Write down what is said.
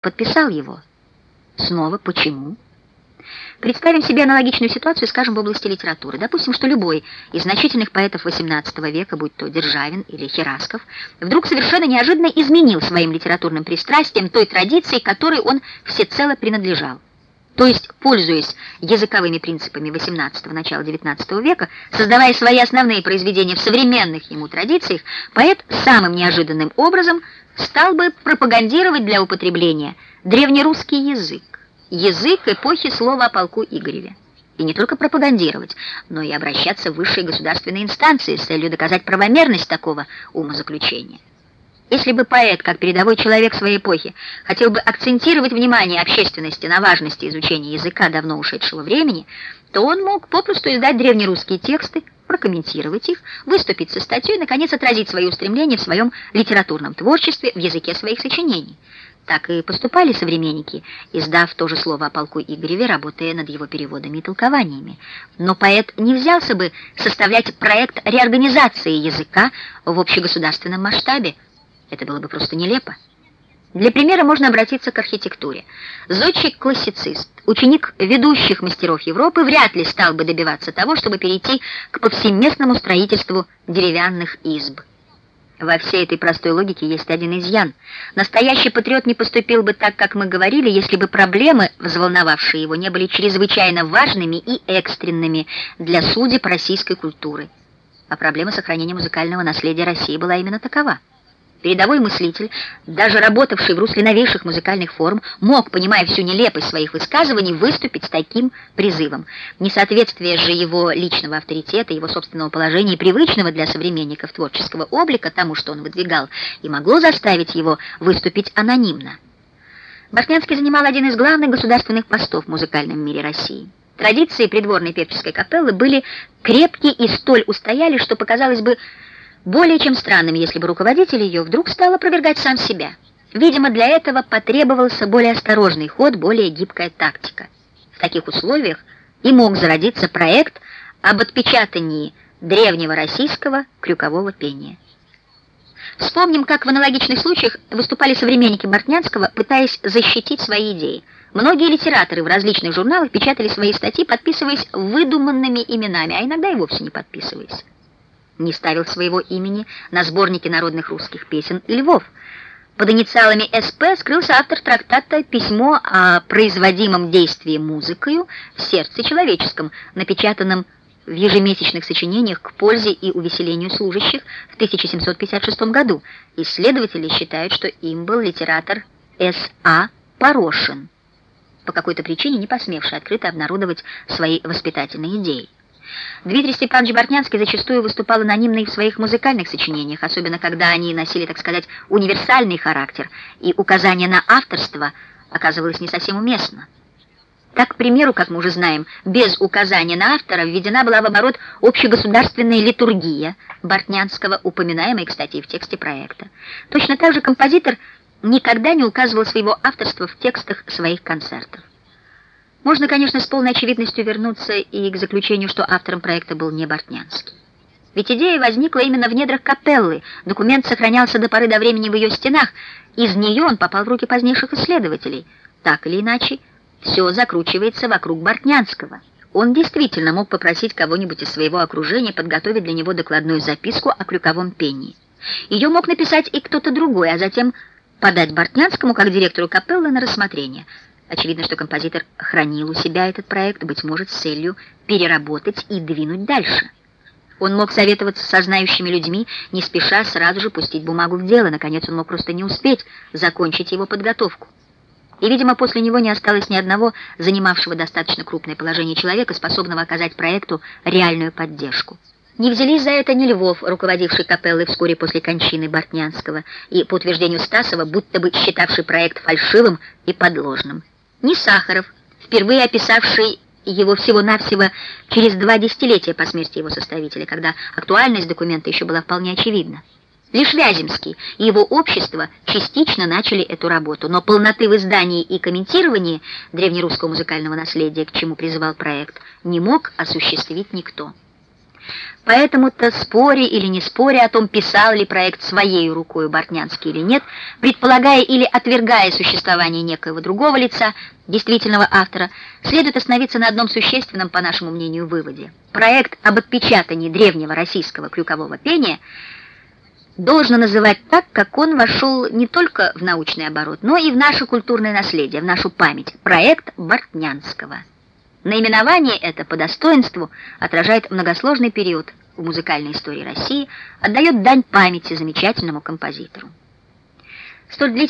подписал его. Снова почему? Представим себе аналогичную ситуацию, скажем, в области литературы. Допустим, что любой из значительных поэтов XVIII века, будь то Державин или Херасков, вдруг совершенно неожиданно изменил своим литературным пристрастием той традиции, которой он всецело принадлежал. То есть, пользуясь языковыми принципами XVIII начала XIX века, создавая свои основные произведения в современных ему традициях, поэт самым неожиданным образом стал бы пропагандировать для употребления древнерусский язык язык эпохи слова о полку Игореве. И не только пропагандировать, но и обращаться в высшие государственные инстанции с целью доказать правомерность такого умозаключения. Если бы поэт, как передовой человек своей эпохи, хотел бы акцентировать внимание общественности на важности изучения языка давно ушедшего времени, то он мог попросту издать древнерусские тексты, прокомментировать их, выступить со статьей наконец, отразить свои устремления в своем литературном творчестве в языке своих сочинений. Так и поступали современники, издав то же слово о полку Игореве, работая над его переводами и толкованиями. Но поэт не взялся бы составлять проект реорганизации языка в общегосударственном масштабе. Это было бы просто нелепо. Для примера можно обратиться к архитектуре. Зодчик-классицист, ученик ведущих мастеров Европы, вряд ли стал бы добиваться того, чтобы перейти к повсеместному строительству деревянных изб. Во всей этой простой логике есть один изъян. Настоящий патриот не поступил бы так, как мы говорили, если бы проблемы, взволновавшие его, не были чрезвычайно важными и экстренными для судеб российской культуры. А проблема сохранения музыкального наследия России была именно такова. Передовой мыслитель, даже работавший в русле новейших музыкальных форм, мог, понимая всю нелепость своих высказываний, выступить с таким призывом. Несоответствие же его личного авторитета, его собственного положения и привычного для современников творческого облика тому, что он выдвигал, и могло заставить его выступить анонимно. Башнянский занимал один из главных государственных постов в музыкальном мире России. Традиции придворной певческой капеллы были крепкие и столь устояли, что показалось бы, более чем странным, если бы руководитель ее вдруг стал опровергать сам себя. Видимо, для этого потребовался более осторожный ход, более гибкая тактика. В таких условиях и мог зародиться проект об отпечатании древнего российского крюкового пения. Вспомним, как в аналогичных случаях выступали современники Бортнянского, пытаясь защитить свои идеи. Многие литераторы в различных журналах печатали свои статьи, подписываясь выдуманными именами, а иногда и вовсе не подписываясь не ставил своего имени на сборнике народных русских песен Львов. Под инициалами СП скрылся автор трактата «Письмо о производимом действии музыкою в сердце человеческом», напечатанном в ежемесячных сочинениях к пользе и увеселению служащих в 1756 году. Исследователи считают, что им был литератор С.А. Порошин, по какой-то причине не посмевший открыто обнародовать свои воспитательные идеи. Дмитрий Степанович Бортнянский зачастую выступал анонимно и в своих музыкальных сочинениях, особенно когда они носили, так сказать, универсальный характер, и указание на авторство оказывалось не совсем уместно. Так, к примеру, как мы уже знаем, без указания на автора введена была в оборот общегосударственная литургия Бортнянского, упоминаемая, кстати, и в тексте проекта. Точно так же композитор никогда не указывал своего авторства в текстах своих концертов. Можно, конечно, с полной очевидностью вернуться и к заключению, что автором проекта был не Бортнянский. Ведь идея возникла именно в недрах капеллы, документ сохранялся до поры до времени в ее стенах, из нее он попал в руки позднейших исследователей. Так или иначе, все закручивается вокруг Бортнянского. Он действительно мог попросить кого-нибудь из своего окружения подготовить для него докладную записку о крюковом пении. Ее мог написать и кто-то другой, а затем подать Бортнянскому как директору капеллы на рассмотрение – Очевидно, что композитор хранил у себя этот проект, быть может, с целью переработать и двинуть дальше. Он мог советоваться со знающими людьми, не спеша сразу же пустить бумагу в дело. Наконец, он мог просто не успеть закончить его подготовку. И, видимо, после него не осталось ни одного занимавшего достаточно крупное положение человека, способного оказать проекту реальную поддержку. Не взялись за это ни Львов, руководивший капеллой вскоре после кончины Бортнянского, и, по утверждению Стасова, будто бы считавший проект фальшивым и подложным ни Сахаров, впервые описавший его всего-навсего через два десятилетия по смерти его составителя, когда актуальность документа еще была вполне очевидна. Лишь Вяземский и его общество частично начали эту работу, но полноты в издании и комментировании древнерусского музыкального наследия, к чему призывал проект, не мог осуществить никто. Поэтому-то, споря или не споря о том, писал ли проект своей рукой Бортнянский или нет, предполагая или отвергая существование некоего другого лица, действительного автора, следует остановиться на одном существенном, по нашему мнению, выводе. Проект об отпечатании древнего российского крюкового пения должно называть так, как он вошел не только в научный оборот, но и в наше культурное наследие, в нашу память. Проект Бортнянского. Наименование это по достоинству отражает многосложный период в музыкальной истории России, отдает дань памяти замечательному композитору. Столь